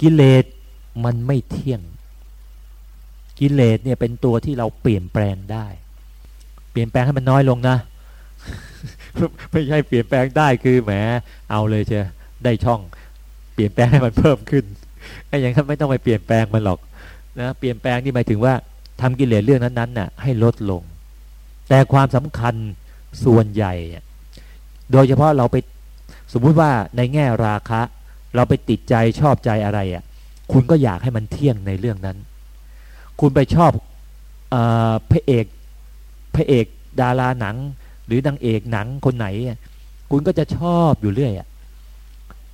กิเลสมันไม่เที่ยง กิเลสเนี่ยเป็นตัวที่เราเปลี่ยนแปลงได้ เปลี่ยนแปลงให้มันน้อยลงนะ ไม่ใช่เปลี่ยนแปลงได้คือแหมเอาเลยเชียได้ช่อง เปลี่ยนแปลงให้มันเพิ่มขึ้นไอ้อย่างนั้นไม่ต้องไปเปลี่ยนแปลงมันหรอกนะเปลี่ยนแปลงนี่หมายถึงว่าทำกิเลสเรื่องนั้นๆน่ะให้ลดลง แต่ความสำคัญส่วนใหญ่ โดยเฉพาะเราไปสมมุติว่าในแง่ราคะ เราไปติดใจชอบใจอะไรอะคุณก็อยากให้มันเที่ยงในเรื่องนั้น คุณไปชอบอพระเอกพระเอกดาราหนัง หรือนางเอกหนังคนไหน คุณก็จะชอบอยู่เรื่อยอะ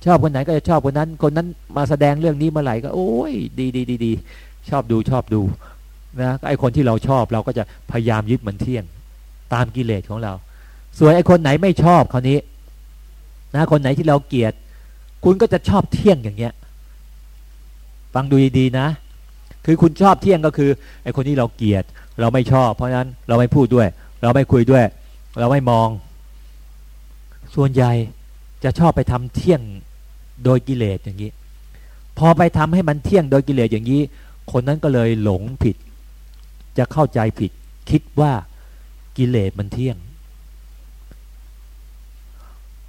ชอบคนไหนก็จะชอบคนนั้น คนนั้นมาแสดงเรื่องนี้เมื่อไหร่ก็โอ้ยดีดีดีดีชอบดูชอบดูนะไอคนที่เราชอบเราก็จะพยายามยึดมันเที่ยง ตามกิเลสของเรา ส่วนไอคนไหนไม่ชอบคราวนี้นะคนไหนที่เราเกลียด คุณก็จะชอบเที่ยงอย่างเงี้ย ฟังดูดีๆนะ คือคุณชอบเที่ยงก็คือไอคนที่เราเกลียด เราไม่ชอบ เพราะฉะนั้นเราไม่พูดด้วย เราไม่คุยด้วย เราไม่มอง ส่วนใหญ่จะชอบไปทำเที่ยงโดยกิเลสอย่างนี้ พอไปทำให้มันเที่ยงโดยกิเลสอย่างนี้ คนนั้นก็เลยหลงผิด จะเข้าใจผิด คิดว่ากิเลสมันเที่ยง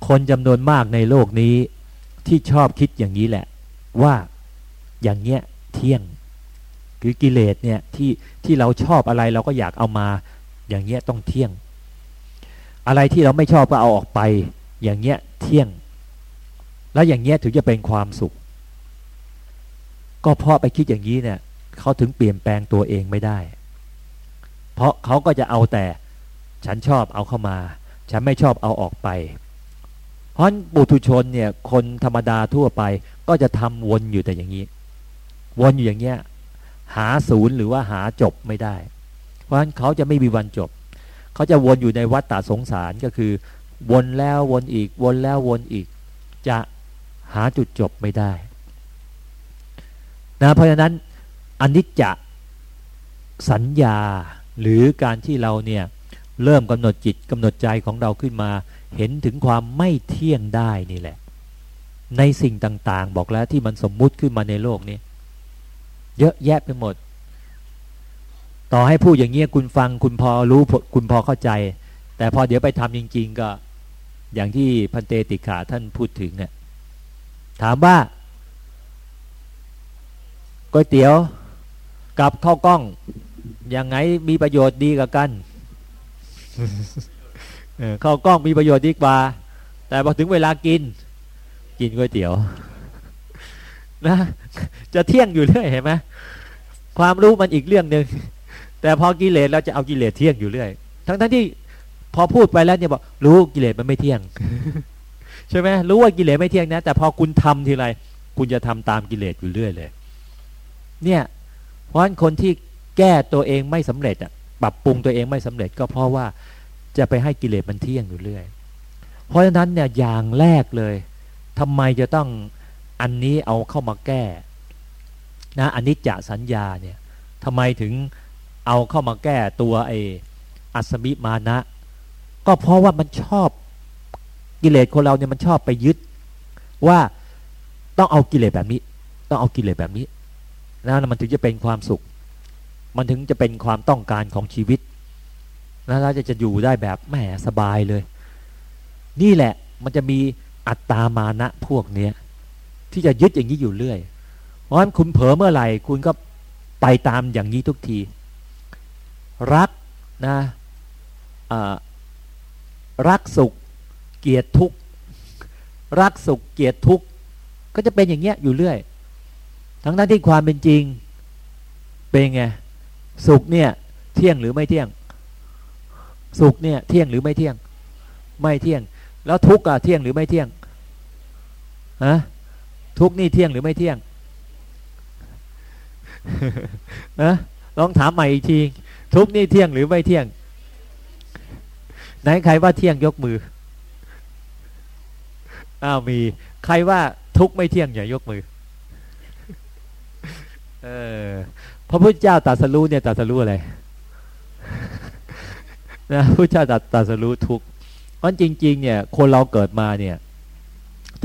คนจำนวนมากในโลกนี้ ที่ชอบคิดอย่างนี้แหละ ว่าอย่างเงี้ยเที่ยง คือกิเลสเนี่ยที่ที่เราชอบอะไรเราก็อยากเอามาอย่างเงี้ยต้องเที่ยง อะไรที่เราไม่ชอบก็เอาออกไป อย่างเงี้ยเที่ยง แล้วอย่างเงี้ยถึงจะเป็นความสุข ก็เพราะไปคิดอย่างนี้เนี่ยเขาถึงเปลี่ยนแปลงตัวเองไม่ได้ เพราะเขาก็จะเอาแต่ ฉันชอบเอาเข้ามา ฉันไม่ชอบเอาออกไป เพราะปุถุชนเนี่ยคนธรรมดาทั่วไป ก็จะทำวนอยู่แต่อย่างนี้ วนอยู่อย่างเงี้ยหาศูนย์หรือว่าหาจบไม่ได้ เพราะฉะนั้นเขาจะไม่มีวันจบ เขาจะวนอยู่ในวัฏฏะสงสารก็คือ วนแล้ววนอีก วนแล้ววนอีก จะหาจุดจบไม่ได้นะเพราะฉะนั้นอนิจจสัญญาหรือการที่เราเนี่ยเริ่มกำหนดจิตกำหนดใจของเราขึ้นมา เห็นถึงความไม่เที่ยงได้นี่แหละ ในสิ่งต่างๆ บอกแล้วที่มันสมมุติขึ้นมาในโลกนี้ เยอะแยะไปหมด ต่อให้พูดอย่างเงี้ยคุณฟังคุณพอรู้คุณพอเข้าใจ แต่พอเดี๋ยวไปทำจริง ๆ ก็ อย่างที่พันเตติขาท่านพูดถึงเนี่ยถามว่าก๋วยเตี๋ยวกับข้าวกล้องยังไงมีประโยชน์ดีกับกัน เข้ากล้องมีประโยชน์ดีกว่า แต่พอถึงเวลากิน กินก๋วยเตี๋ยวนะจะเที่ยงอยู่เรื่อยเห็นไหมความรู้มันอีกเรื่องหนึ่งแต่พอกิเลสเราจะเอากิเลสเที่ยงอยู่เรื่อย ทั้งทั้งที่พอพูดไปแล้วเนี่ยบอกรู้กิเลสมันไม่เที่ยง ใช่ไหมรู้ว่ากิเลสไม่เที่ยงนะ แต่พอคุณทำทีไรคุณจะทำตามกิเลสอยู่เรื่อยเลย เนี่ยเพราะฉะนั้นคนที่แก้ตัวเองไม่สำเร็จอะปรับปรุงตัวเองไม่สำเร็จก็เพราะว่า จะไปให้กิเลสมันเที่ยงอยู่เรื่อย เพราะฉะนั้นเนี่ยอย่างแรกเลยทำไมจะต้องอันนี้เอาเข้ามาแก้นะอันนี้จะสัญญาเนี่ยทำไมถึงเอาเข้ามาแก้ตัวไอ้อัศมิมานะ ก็เพราะว่ามันชอบกิเลสคนเราเนี่ยมันชอบไปยึด ว่าต้องเอากิเลสแบบนี้ ต้องเอากิเลสแบบนี้นะมันถึงจะเป็นความสุข มันถึงจะเป็นความต้องการของชีวิต นะเราจะจะอยู่ได้แบบแหมสบายเลย นี่แหละมันจะมีอัตตามานะพวกเนี้ยที่จะยึดอย่างนี้อยู่เรื่อย เพราะฉะนั้นคุณเผลอเมื่อไหร่ คุณก็ไปตามอย่างนี้ทุกที รักนะรักสุขเกียรติทุกรักสุขเกียรติทุกก็จะเป็นอย่างเงี้ยอยู่เรื่อย ทั้งนั้นที่ความเป็นจริง เป็นไงสุขเนี่ยเที่ยงหรือไม่เที่ยง สุขเนี่ยเที่ยงหรือไม่เที่ยง ไม่เที่ยง แล้วทุกข์อะเที่ยงหรือไม่เที่ยงฮะทุกข์นี่เที่ยงหรือไม่เที่ยงนะลองถามใหม่อีกที ทุกข์นี่เที่ยงหรือไม่เที่ยง ไหนใครว่าเที่ยงยกมืออ้าวมีใครว่าทุกไม่เที่ยงอย่ายกมือเออพระพุทธเจ้าตรัสรู้เนี่ยตรัสรู้อะไร นะพระเจ้าตรัสตรัสรู้ทุกเพราะจริง ๆ เนี่ย คนเราเกิดมาเนี่ย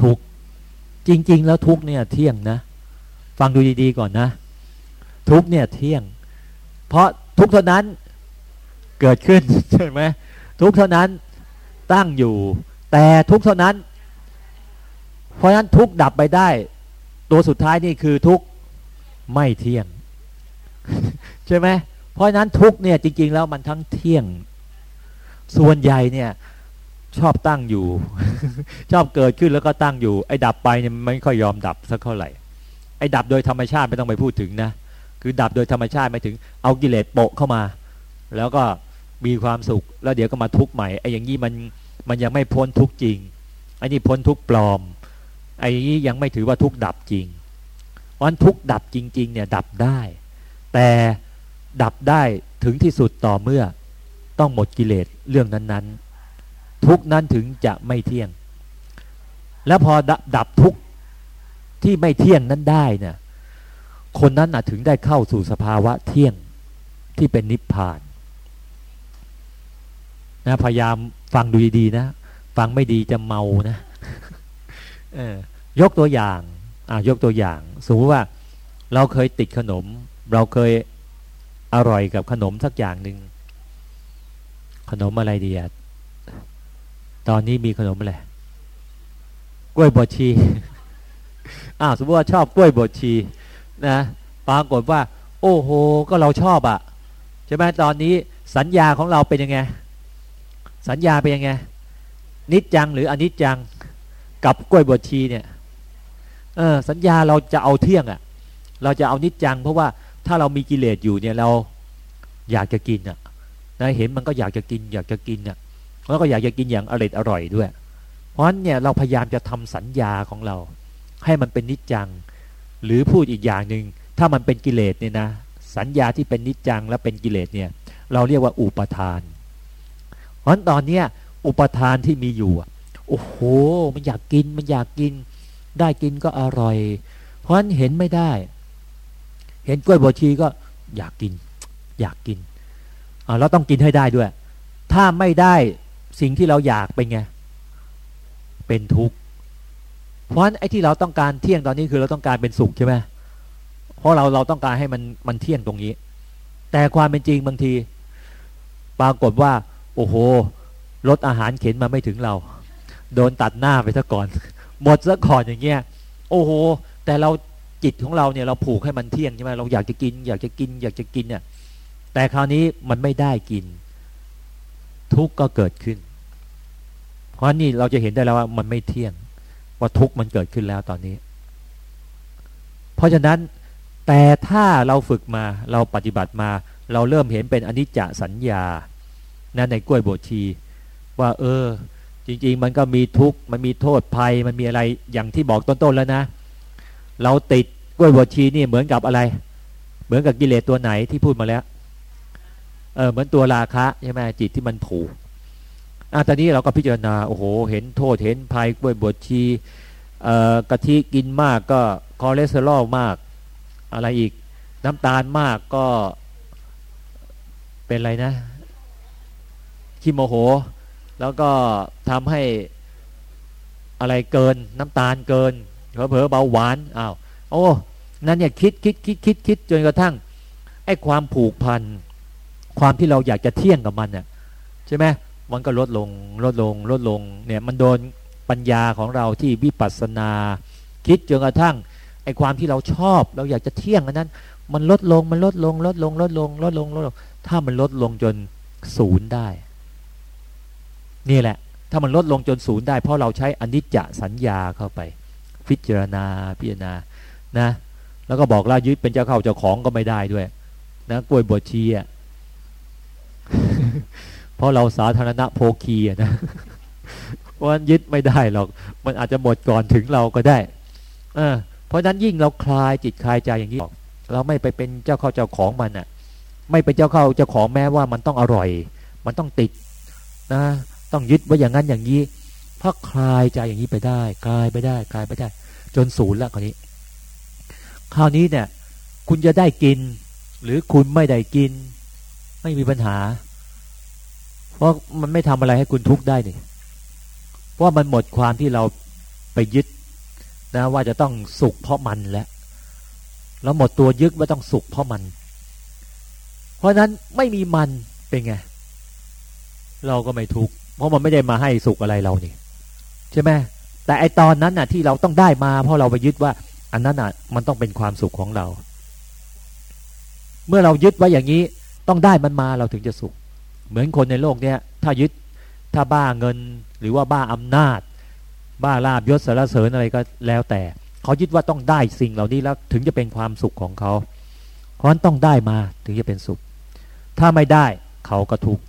ทุกจริง ๆ แล้วทุกเนี่ยเที่ยงนะ ฟังดูดีๆก่อนนะ ทุกเนี่ยเที่ยง เพราะทุกเท่านั้นเกิดขึ้นใช่ไหมทุกเท่านั้นตั้งอยู่ แต่ทุกเท่านั้น เพราะฉะนั้นทุกดับไปได้ ตัวสุดท้ายนี่คือทุกไม่เที่ยง ใช่ไหมเพราะฉะนั้นทุกเนี่ยจริง ๆ แล้วมันทั้งเที่ยง ส่วนใหญ่เนี่ย ชอบตั้งอยู่ ชอบเกิดขึ้นแล้วก็ตั้งอยู่ ไอ้ดับไปเนี่ยไม่ค่อยยอมดับสักเท่าไหร่ ไอ้ดับโดยธรรมชาติไม่ต้องไปพูดถึงนะ คือดับโดยธรรมชาติไม่ถึง เอากิเลสโปะเข้ามา แล้วก็มีความสุข แล้วเดี๋ยวก็มาทุกข์ใหม่ ไอ้อย่างนี้มันมันยังไม่พ้นทุกข์จริง ไอ้นี่พ้นทุกข์ปลอม ไอ้นี้ยังไม่ถือว่าทุกข์ดับจริงเพราะทุกข์ดับจริง ๆ เนี่ยดับได้ แต่ดับได้ถึงที่สุดต่อเมื่อ ต้องหมดกิเลสเรื่องนั้นๆ ทุกนั้นถึงจะไม่เที่ยง แล้วพอดดับทุกที่ไม่เที่ยงนั้นได้เนี่ยคนนั้นถึงได้เข้าสู่สภาวะเที่ยงที่เป็นนิพพานนะพยายามฟังดูดีๆนะ ฟังไม่ดีจะเมานะยกตัวอย่างอ่ายกตัวอย่าง สมมติว่าเราเคยติดขนม เราเคยอร่อยกับขนมสักอย่างหนึ่ง ขนมอะไรดีอะตอนนี้มีขนมอะไรกล้วยบดชีอ้าวสมมติว่าชอบกล้วยบดชีนะปรากฏว่า โอ้โห ก็เราชอบอะใช่ไหมตอนนี้สัญญาของเราเป็นยังไง สัญญาเป็นยังไง นิจจังหรืออนิจจังกับกล้วยบดชีเนี่ยเออสัญญาเราจะเอาเที่ยงอะ่ะ เราจะเอานิจจัง เพราะว่าถ้าเรามีกิเลสอยู่เนี่ยเราอยากจะกินอะ นะเห็นมันก็อยากจะกินอยากจะกินอะแล้วก็อยากจะกินอย่างอร่อยอร่อยด้วย เพราะฉะนั้นเนี่ยเราพยายามจะทำสัญญาของเรา ให้มันเป็นนิจจัง หรือพูดอีกอย่างหนึ่งถ้ามันเป็นกิเลสเนี่ยนะสัญญาที่เป็นนิจจังและเป็นกิเลสเนี่ยเราเรียกว่าอุปทาน เพราะฉะนั้นตอนเนี้ยอุปทานที่มีอยู่โอ้โห มันอยากกินมันอยากกิน ได้กินก็อร่อย เพราะฉะนั้นเห็นไม่ได้ เห็นกล้วยบวชีก็อยากกิน อยากกิน เราต้องกินให้ได้ด้วย ถ้าไม่ได้สิ่งที่เราอยากเป็นไง เป็นทุกข์ เพราะฉะนั้นไอ้ที่เราต้องการเที่ยงตอนนี้คือเราต้องการเป็นสุขใช่ไหมเพราะเราเราต้องการให้มันมันเที่ยงตรงนี้ แต่ความเป็นจริงบางที ปรากฏว่า โอ้โหรถอาหารเข็นมาไม่ถึงเรา โดนตัดหน้าไปซะก่อน หมดซะก่อนอย่างเงี้ย โอ้โห แต่เราจิตของเราเนี่ยเราผูกให้มันเที่ยงใช่ไหมเราอยากจะกิน อยากจะกิน อยากจะกินเนี่ย แต่คราวนี้มันไม่ได้กิน ทุกข์ก็เกิดขึ้น เพราะนี่เราจะเห็นได้แล้วว่ามันไม่เที่ยง ว่าทุกข์มันเกิดขึ้นแล้วตอนนี้ เพราะฉะนั้นแต่ถ้าเราฝึกมาเราปฏิบัติมา เราเริ่มเห็นเป็นอนิจจสัญญานะในกล้วยโบชี ว่า เออ จริง ๆ มันก็มีทุกข์มันมีโทษภัยมันมีอะไรอย่างที่บอกต้นๆแล้วนะ เราติดกล้วยบวชีนี่เหมือนกับอะไร เหมือนกับกิเลสตัวไหนที่พูดมาแล้ว เออเหมือนตัวราคะใช่ไหมจิตที่มันผูกอะตอนนี้เราก็พิจารณาโอ้โห เห็นโทษเห็นภัยกล้วยบวชชีเอ่อกะทิกินมากก็คอเลสเตอรอลมาก อะไรอีกน้ำตาลมากก็เป็นอะไรนะขี้โมโห แล้วก็ทำให้อะไรเกินน้ำตาลเกินเผลอเบาหวานอ้าวโอ้นั่นเนี่ยคิดคิดคิดคิดคิดจนกระทั่งไอ้ความผูกพัน ความที่เราอยากจะเที่ยงกับมันเนี่ยใช่ไหมมันก็ลดลงลดลงลดลงเนี่ยมันโดนปัญญาของเราที่วิปัสสนา คิดจนกระทั่งไอ้ความที่เราชอบ เราอยากจะเที่ยงอันนั้น มันลดลงมันลดลงลดลงลดลงลดลงลดลง ถ้ามันลดลงจนศูนย์ได้ นี่แหละ ถ้ามันลดลงจนศูนย์ได้ เพราะเราใช้อนิจจสัญญาเข้าไป พิจารณาพิจารณานะ แล้วก็บอกล่ายึดเป็นเจ้าเข้าเจ้าของก็ไม่ได้ด้วย นะกล้วยบวชชีอะ เพราะเราสาธารณะโภคีนะเพราะนั้นยึดไม่ได้หรอก มันอาจจะหมดก่อนถึงเราก็ได้เพราะนั้นยิ่งเราคลายจิตคลายใจอย่างนี้ เราไม่ไปเป็นเจ้าเข้าเจ้าของมันอะ ไม่เป็นเจ้าเข้าเจ้าของแม้ว่ามันต้องอร่อย มันต้องติดนะ ต้องยึดไว่าอย่างนั้นอย่างนี้พราะคลายใจอย่างนี้ไปได้ คลายไปได้ คลายไปได้ จนศูนย์แล้วคราวนี้ คราวนี้เนี่ย คุณจะได้กิน หรือคุณไม่ได้กิน ไม่มีปัญหา เพราะมันไม่ทำอะไรให้คุณทุกข์ได้เนี่ยเพราะมันหมดความที่เราไปยึดนะว่าจะต้องสุขเพราะมันแล้วเราหมดตัวยึดว่าต้องสุขเพราะมัน เพราะนั้นไม่มีมันเป็นไงเราก็ไม่ทุกข์เพราะมันไม่ได้มาให้สุขอะไรเรานี่ใช่ไหมแต่ไอตอนนั้นน่ะ ที่เราต้องได้มา เพราะเราไปยึดว่า อันนั้นน่ะ มันต้องเป็นความสุขของเรา เมื่อเรายึดไว้อย่างนี้ ต้องได้มันมาเราถึงจะสุข เหมือนคนในโลกเนี้ยถ้ายึดถ้าบ้าเงินหรือว่าบ้าอำนาจ บ้าลาบยศสารเสริญอะไรก็แล้วแต่เขายึดว่าต้องได้สิ่งเหล่านี้แล้วถึงจะเป็นความสุขของเขาเพราะนั้นต้องได้มาถึงจะเป็นสุข ถ้าไม่ได้เขาก็ทุกข์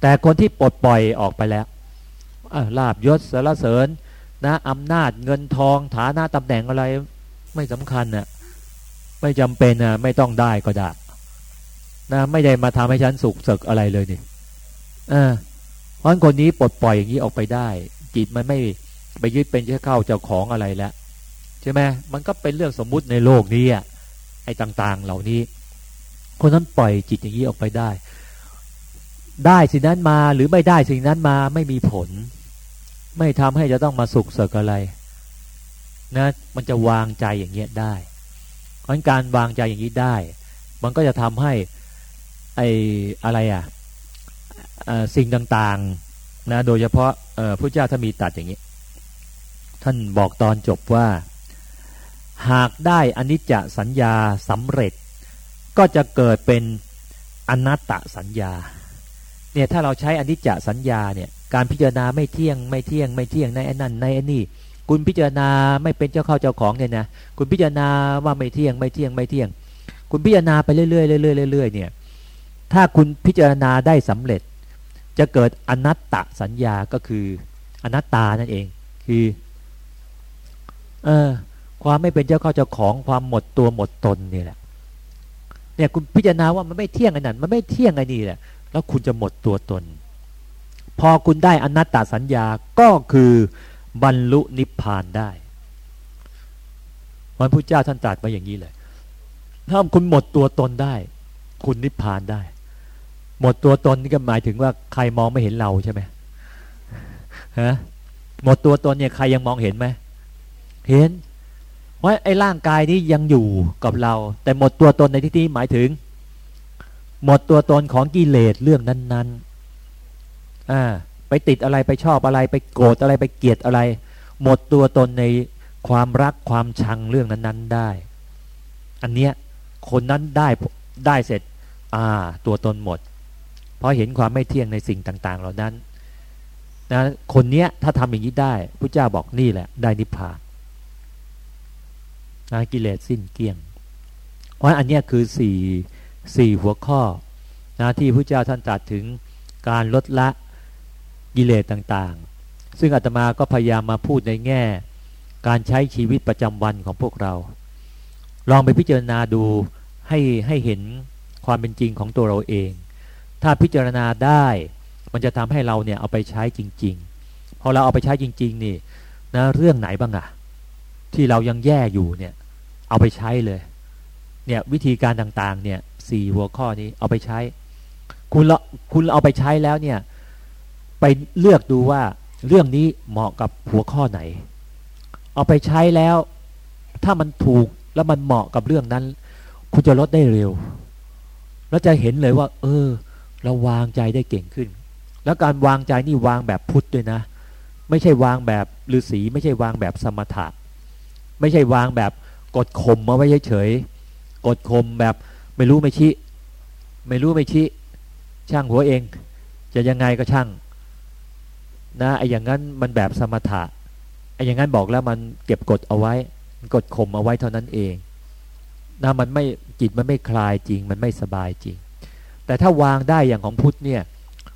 แต่คนที่ปลดปล่อยออกไปแล้วลาบยศสารเสริญนะอำนาจเงินทองฐานะตำแหน่งอะไรไม่สำคัญนะ่ะไม่จำเป็นนะ่ะไม่ต้องได้ก็ได้นะไม่ได้มาทำให้ฉันสุขสึกอะไรเลยนี่ อ่าเพราะคนนี้ปลดปล่อยอย่างนี้ออกไปได้ จิตมันไม่ไปยึดเป็นเจ้าเข้าเจ้าของอะไรแล้วใช่ไหมมันก็เป็นเรื่องสมมุติในโลกนี้อะไอ้ต่าง ๆ เหล่านี้ คนนั้นปล่อยจิตอย่างนี้ออกไปได้ ได้สิ่งนั้นมาหรือไม่ได้สิ่งนั้นมาไม่มีผล ไม่ทำให้จะต้องมาสุขเสกอะไร นะ มันจะวางใจอย่างเงี้ยได้เพราะการวางใจอย่างนี้ได้ มันก็จะทำให้ไอ้อะไรอะ สิ่งต่างๆนะโดยเฉพาะพระเจ้าถ้ามีตัดอย่างนี้ ท่านบอกตอนจบว่า หากได้อนิจจสัญญาสำเร็จ ก็จะเกิดเป็นอนัตตสัญญาเนี่ยถ้าเราใช้อนิจจสัญญาเนี่ยการพิจารณาไม่เที่ยงไม่เที่ยงไม่เที่ยงในอันนั้นในอันนี้คุณพิจารณาไม่เป็นเจ้าเข้าเจ้าของเนี่ยนะคุณพิจารณาว่าไม่เที่ยงไม่เที่ยงไม่เที่ยง คุณพิจารณาไปเรื่อยๆเรื่อยๆเรื่อยๆเนี่ยถ้าคุณพิจารณาได้สำเร็จ จะเกิดอนัตตสัญญาก็คืออนัตตานั่นเอง คือเออความไม่เป็นเจ้าเข้าเจ้าของความหมดตัวหมดตนนี่แหละ เนี่ยคุณพิจารณาว่ามันไม่เที่ยงไอ้นั่นมันไม่เที่ยงไอ้นี่แหละ แล้วคุณจะหมดตัวตน พอคุณได้อนัตตสัญญาก็คือบรรลุนิพพานได้วันพุทธเจ้าท่านตรัสมาอย่างนี้เลย ถ้าคุณหมดตัวตนได้ คุณนิพพานได้ หมดตัวตนนี่ก็หมายถึงว่าใครมองไม่เห็นเราใช่ไหมฮะหมดตัวตนเนี่ยใครยังมองเห็นไหมเห็นว่าไอ้ร่างกายนี้ยังอยู่กับเรา แต่หมดตัวตนในที่นี้หมายถึง หมดตัวตนของกิเลสเรื่องนั้นๆอ่าไปติดอะไรไปชอบอะไรไปโกรธอะไรไปเกลียดอะไร หมดตัวตนในความรักความชังเรื่องนั้น ๆได้ อันเนี้ยคนนั้นได้ได้เสร็จอ่าตัวตนหมด เพราะเห็นความไม่เที่ยงในสิ่งต่าง ๆ เหล่านั้นนะคนเนี้ยถ้าทำอย่างนี้ได้พระเจ้าบอกนี่แหละ ได้นิพพานนะกิเลสสิ้นเกลี้ยงเพราะอันเนี้ยคือสี่สี่หัวข้อนะที่พระเจ้าท่านตรัสถึงการลดละกิเลสต่างๆ ซึ่งอาตมาก็พยายามมาพูดในแง่ การใช้ชีวิตประจำวันของพวกเรา ลองไปพิจารณาดูให้ให้เห็นความเป็นจริงของตัวเราเอง ถ้าพิจารณาได้ มันจะทำให้เราเนี่ยเอาไปใช้จริง ๆ พอเราเอาไปใช้จริง ๆ นี่นะเรื่องไหนบ้างอะที่เรายังแย่อยู่เนี่ยเอาไปใช้เลยเนี่ยวิธีการต่างๆเนี่ยสี่หัวข้อนี้เอาไปใช้ คุณละคุณเอาไปใช้แล้วเนี่ยไปเลือกดูว่าเรื่องนี้เหมาะกับหัวข้อไหน เอาไปใช้แล้ว ถ้ามันถูกแล้วมันเหมาะกับเรื่องนั้น คุณจะลดได้เร็ว แล้วจะเห็นเลยว่า เออ เราวางใจได้เก่งขึ้น แล้วการวางใจนี่วางแบบพุทธด้วยนะ ไม่ใช่วางแบบฤาษีไม่ใช่วางแบบสมถะ ไม่ใช่วางแบบกดข่มมาไว้เฉยๆกดข่มแบบไม่รู้ไม่ชี้ไม่รู้ไม่ชี้ช่างหัวเอง จะยังไงก็ช่างนะไอ้อย่างนั้นมันแบบสมถะไอ้อย่างนั้นบอกแล้วมันเก็บกดเอาไว้กดข่มเอาไว้เท่านั้นเองนะมันไม่จิตมันไม่คลายจริง มันไม่สบายจริง แต่ถ้าวางได้อย่างของพุทธเนี่ย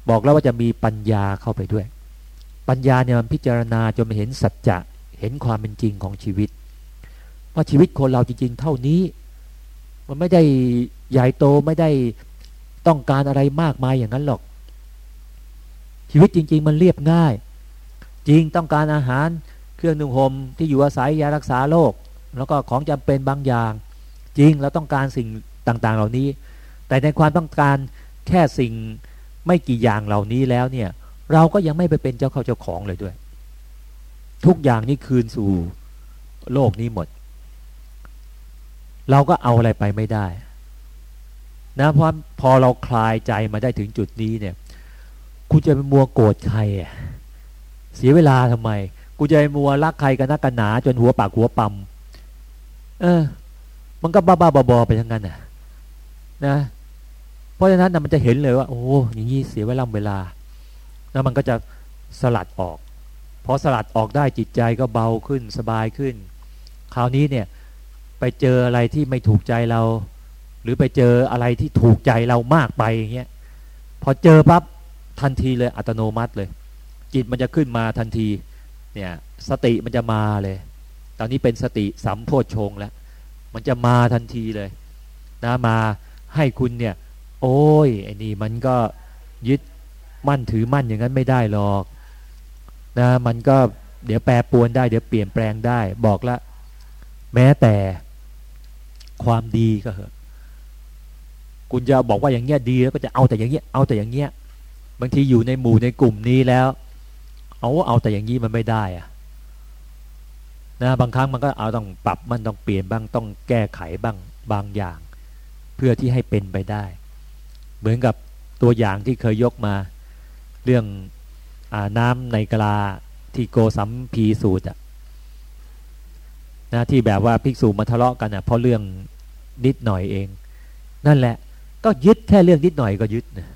บอกแล้วว่าจะมีปัญญาเข้าไปด้วย ปัญญาเนี่ยมันพิจารณาจนมันเห็นสัจจะเห็นความเป็นจริงของชีวิต ว่าชีวิตคนเราจริง ๆ เท่านี้ มันไม่ได้ใหญ่โตไม่ได้ต้องการอะไรมากมายอย่างนั้นหรอก ชีวิตจริง ๆ มันเรียบง่าย จริงต้องการอาหารเครื่องนุ่งห่มที่อยู่อาศัยยารักษาโรคแล้วก็ของจำเป็นบางอย่าง จริงเราต้องการสิ่งต่างๆ เหล่านี้ แต่ในความต้องการแค่สิ่งไม่กี่อย่างเหล่านี้แล้วเนี่ย เราก็ยังไม่ไปเป็นเจ้าเข้าเจ้าของเลยด้วย ทุกอย่างนี่คืนสู่โลกนี้หมด เราก็เอาอะไรไปไม่ได้นะเพราะพอเราคลายใจมาได้ถึงจุดนี้เนี่ยกูจะไปมัวโกรธใครเสียเวลาทำไม กูจะไปมัวรักใครกันนักกันหนาจนหัวปากหัวปั๊มเออ มันก็บ้าบ้าบอไปทั้งนั้นน่ะ นะ เพราะฉะนั้นนะมันจะเห็นเลยว่า โอ้อย่างนี้เสียเวลาเวลา แล้วมันก็จะสลัดออกพอสลัดออกได้จิตใจก็เบาขึ้นสบายขึ้น คราวนี้เนี่ยไปเจออะไรที่ไม่ถูกใจเรา หรือไปเจออะไรที่ถูกใจเรามากไปอย่างเงี้ยพอเจอปั๊บทันทีเลยอัตโนมัติเลย จิตมันจะขึ้นมาทันทีเนี่ยสติมันจะมาเลย ตอนนี้เป็นสติสัมโพชงแล้ว มันจะมาทันทีเลยนะมาให้คุณเนี่ย โอ้ยไอ้นี่มันก็ยึดมั่นถือมั่นอย่างนั้นไม่ได้หรอกนะมันก็เดี๋ยวแปรปวนได้ เดี๋ยวเปลี่ยนแปลงได้บอกละ แม้แต่ความดีก็เหอะคุณจะบอกว่าอย่างเงี้ยดีแล้วก็จะเอาแต่อย่างเงี้ยเอาแต่อย่างเงี้ยบางทีอยู่ในหมู่ในกลุ่มนี้แล้ว เอาเอาแต่อย่างนี้มันไม่ได้อะนะบางครั้งมันก็เอาต้องปรับมันต้องเปลี่ยนบ้างต้องแก้ไขบ้างบางอย่าง เพื่อที่ให้เป็นไปได้ เหมือนกับตัวอย่างที่เคยยกมา เรื่องน้ำในกลาที่โกสัมพีสูตรอะนะที่แบบว่าภิกษุมาทะเลาะกันอะเพราะเรื่องนิดหน่อยเอง นั่นแหละ ก็ยึดแค่เรื่องนิดหน่อยก็ยึดนะ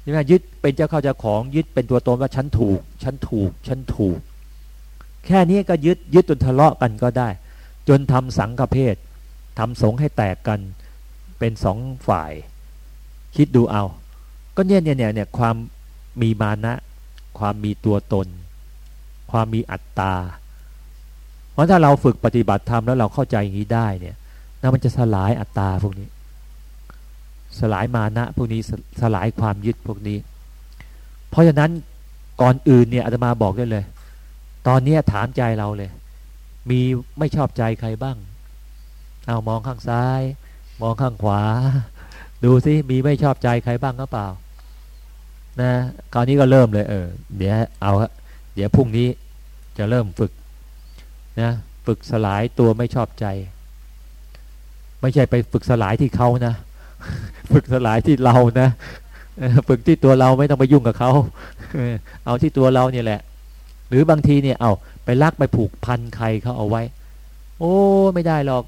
ใช่ไหมยึดเป็นเจ้าเข้าเจ้าของยึดเป็นตัวตนว่าฉันถูกฉันถูกฉันถูก แค่นี้ก็ยึดยึดจนทะเลาะกันก็ได้ จนทำสังฆเพศทำสงให้แตกกันเป็นสองฝ่าย คิดดูเอา ก็เนี่ยเนี่ยเนี่ยเนี่ยความมีมานะ ความมีตัวตน ความมีอัตตา เพราะถ้าเราฝึกปฏิบัติธรรมแล้วเราเข้าใจอย่างนี้ได้เนี่ยนั่นมันจะสลายอัตตาพวกนี้ สลายมานะพวกนี้สสลายความยึดพวกนี้ เพราะฉะนั้นก่อนอื่นเนี่ยอาตมาบอกได้เลย ตอนนี้ถามใจเราเลย มีไม่ชอบใจใครบ้าง เอามองข้างซ้าย มองข้างขวา ดูสิมีไม่ชอบใจใครบ้างหรือเปล่า นะคราวนี้ก็เริ่มเลย เออ เดี๋ยวเอาเดี๋ยวพรุ่งนี้จะเริ่มฝึกนะฝึกสลายตัวไม่ชอบใจ ไม่ใช่ไปฝึกสลายที่เขานะ ฝึกสลายที่เรานะฝึกที่ตัวเราไม่ต้องไปยุ่งกับเขาเอาที่ตัวเราเนี่ยแหละ หรือบางทีเนี่ยเอาไปลักไปผูกพันใครเขาเอาไว้ โอ้ไม่ได้หรอก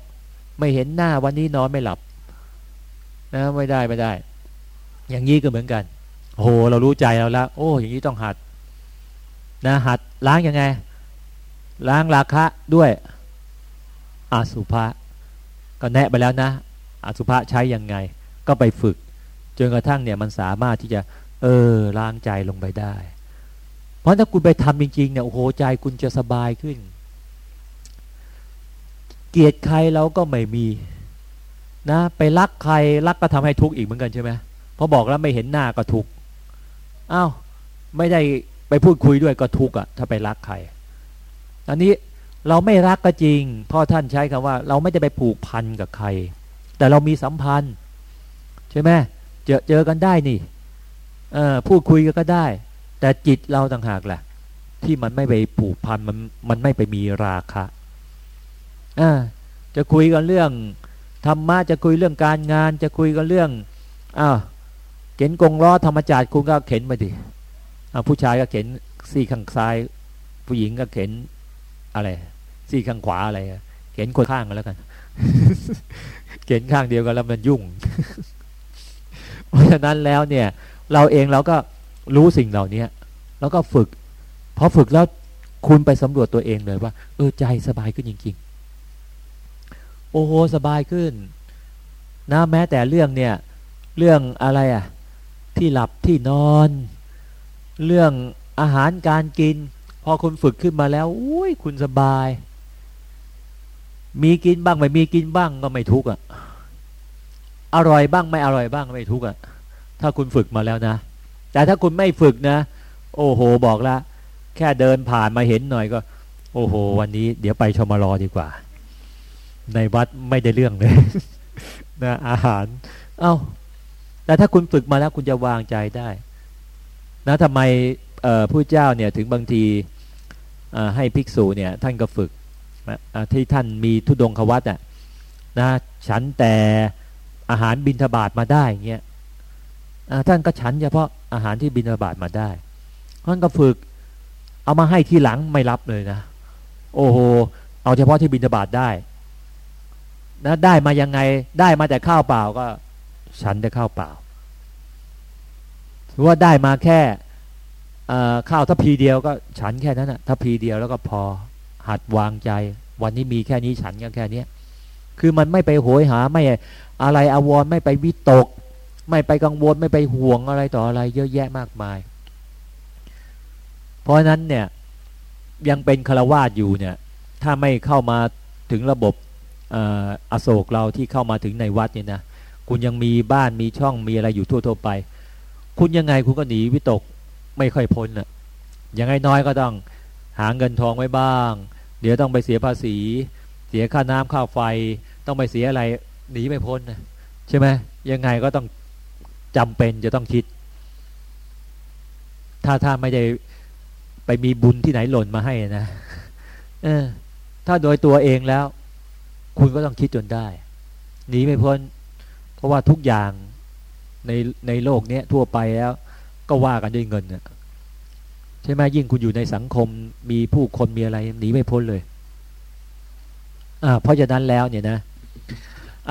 ไม่เห็นหน้าวันนี้นอนไม่หลับ นะไม่ได้ไม่ได้ อย่างนี้ก็เหมือนกันโอ้โหเรารู้ใจเราแล้วโอ้ อย่างนี้ต้องหัด นะหัดล้างยังไง ล้างราคะด้วยอาสุภะก็แนะไปแล้วนะอาสุภะใช้ยังไง ก็ไปฝึก จนกระทั่งเนี่ยมันสามารถที่จะ เออล้างใจลงไปได้ เพราะถ้าคุณไปทำจริงๆเนี่ยโอ้โหใจคุณจะสบายขึ้น เกียดใครเราก็ไม่มี นะไปรักใครรักก็ทำให้ทุกข์อีกเหมือนกันใช่ไหมพอบอกแล้วไม่เห็นหน้าก็ทุกข์อ้าวไม่ได้ไปพูดคุยด้วยก็ทุกข์อะถ้าไปรักใคร อันนี้เราไม่รักก็จริงพ่อท่านใช้คำว่า เราไม่ได้ไปผูกพันกับใคร แต่เรามีสัมพันธ์ ใช่ไหมเจอเจอกันได้นี่เออพูดคุยกันก็ได้ แต่จิตเราต่างหากแหละที่มันไม่ไปผูกพันมันมันไม่ไปมีราคะอ่าจะคุยกันเรื่อง ธรรมะจะคุยเรื่องการงาน จะคุยกันเรื่องอ้าวเข็นกงล้อธรรมจักรคุณก็เข็นมาดิเอาผู้ชายก็เข็นซี่ข้างซ้าย ผู้หญิงก็เข็นอะไรซี่ข้างขวาอะไรเข็นคนข้างกันแล้วกัน เข็นข้างเดียวกันแล้วมันยุ่ง เพราะฉะนั้นแล้วเนี่ย เราเองเราก็รู้สิ่งเหล่านี้แล้วก็ฝึกพอฝึกแล้วคุณไปสำรวจตัวเองเลยว่า เออใจสบายขึ้นจริง ๆ โอ้โหสบายขึ้นนะแม้แต่เรื่องเนี่ยเรื่องอะไรอะที่หลับที่นอน เรื่องอาหารการกิน พอคุณฝึกขึ้นมาแล้วอุ้ยคุณสบาย มีกินบ้างไม่มีกินบ้างก็ไม่ทุกข์อะอร่อยบ้างไม่อร่อยบ้างไม่ทุกข์อะถ้าคุณฝึกมาแล้วนะ แต่ถ้าคุณไม่ฝึกนะ โอ้โหบอกละ แค่เดินผ่านมาเห็นหน่อยก็ โอ้โห วันนี้เดี๋ยวไปชมรอดีกว่า ในวัดไม่ได้เรื่องเลยนะอาหาร เอา้าแต่ถ้าคุณฝึกมาแล้วคุณจะวางใจได้นะทำไมผู้เจ้าเนี่ยถึงบางทีให้ภิกษุเนี่ยท่านก็ฝึกที่ท่านมีทุดงควัตอะนะฉันแต่อาหารบินทบาทมาได้เงี้ยท่านก็ฉันเฉพาะอาหารที่บินทบาทมาได้ท่านก็ฝึกเอามาให้ทีหลังไม่รับเลยนะ โอ้โหเอาเฉพาะที่บินทบาทได้ นะได้มายังไงได้มาแต่ข้าวเปล่าก็ ฉันแต่ข้าวเปล่าถือว่าได้มาแค่ข้าวทัพพีเดียวก็ฉันแค่นั้นนะทัพพีเดียวแล้วก็พอหัดวางใจ วันนี้มีแค่นี้ฉันกันแค่นี้คือมันไม่ไปโหยหาไม่อะไรอาวรไม่ไปวิตก ไม่ไปกังวลไม่ไปห่วงอะไรต่ออะไร เยอะแยะมากมาย เพราะนั้นเนี่ยยังเป็นคารวาสอยู่เนี่ย ถ้าไม่เข้ามาถึงระบบ อโศกเราที่เข้ามาถึงในวัดเนี่ยนะคุณยังมีบ้านมีช่องมีอะไรอยู่ทั่วๆไป คุณยังไงคุณก็หนีวิตกไม่ค่อยพ้นอะยังไงน้อยก็ต้องหาเงินทองไว้บ้าง เดี๋ยวต้องไปเสียภาษี เสียค่าน้ำค่าไฟ ต้องไปเสียอะไรหนีไม่พ้นนะใช่ไหมยังไงก็ต้องจำเป็นจะต้องคิด ถ้าถ้าไม่ได้ไปมีบุญที่ไหนหล่นมาให้นะเออถ้าโดยตัวเองแล้ว คุณก็ต้องคิดจนได้หนีไม่พ้น เพราะว่าทุกอย่างในในโลกนี้ทั่วไปแล้ว ก็ว่ากันด้วยเงินใช่ไหมยิ่งคุณอยู่ในสังคมมีผู้คนมีอะไรหนีไม่พ้นเลยอ่าเพราะฉะนั้นแล้วเนี่ยนะ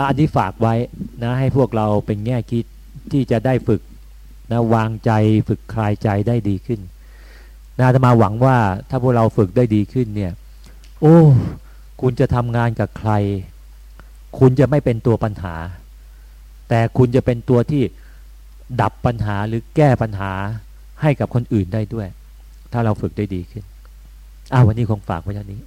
อันนี้ฝากไว้นะให้พวกเราเป็นแง่คิดที่จะได้ฝึกนะวางใจฝึกคลายใจได้ดีขึ้นนะจะมาหวังว่าถ้าพวกเราฝึกได้ดีขึ้นเนี่ย โอ้ คุณจะทำงานกับใคร คุณจะไม่เป็นตัวปัญหา แต่คุณจะเป็นตัวที่ดับปัญหาหรือแก้ปัญหาให้กับคนอื่นได้ด้วย ถ้าเราฝึกได้ดีขึ้น อ้าววันนี้คงฝากไว้เท่านี้